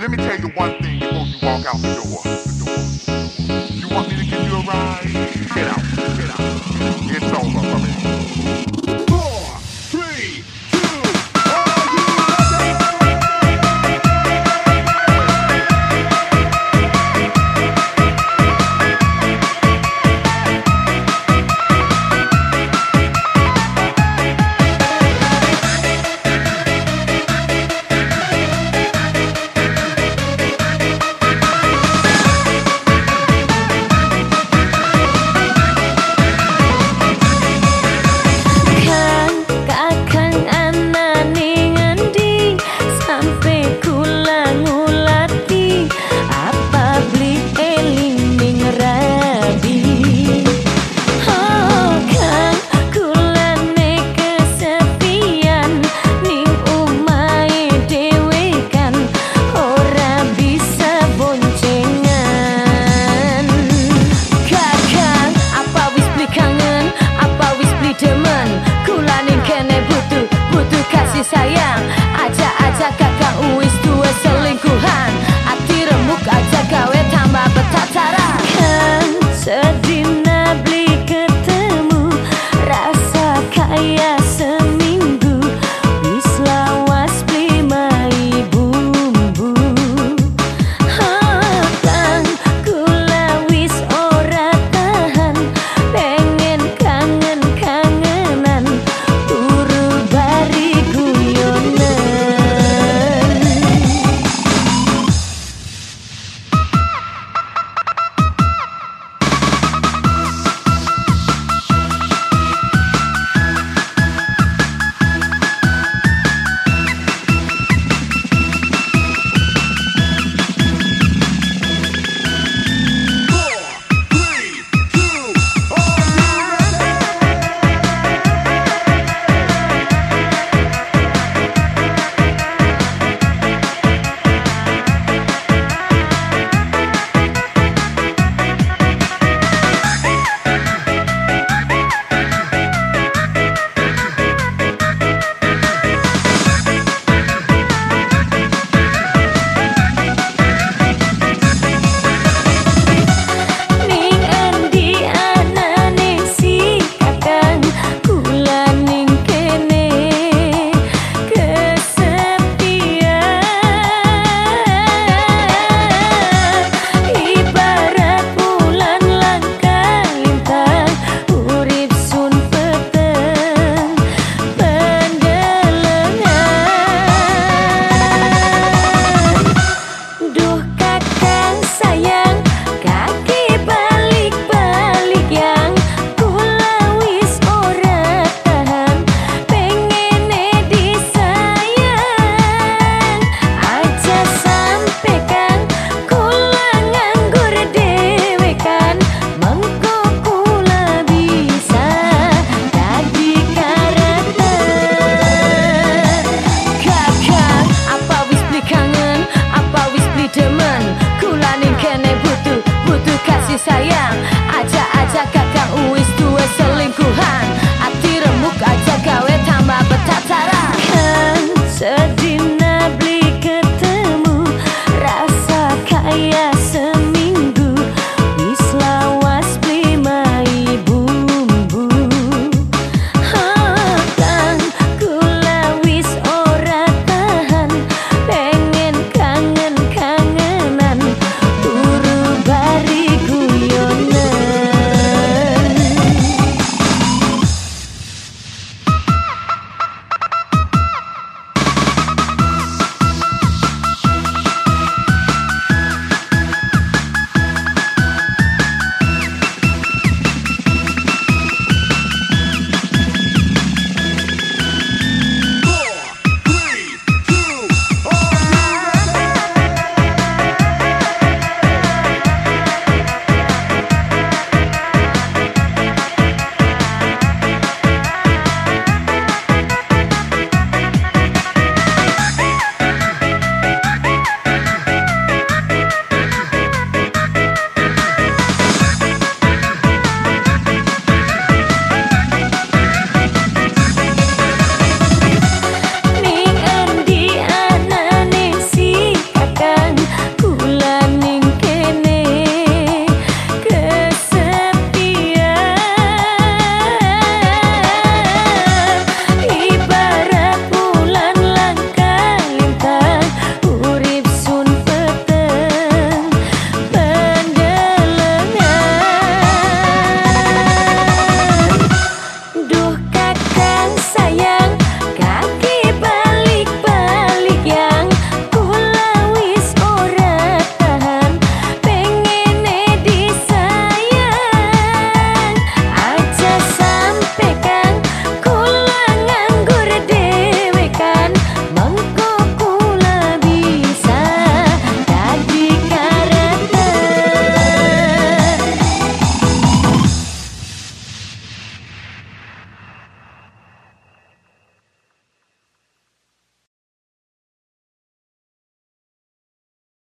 Let me tell you one thing before you walk out the door. You want me to give you a ride? Get out, get out. It's over for me. kasih sayang.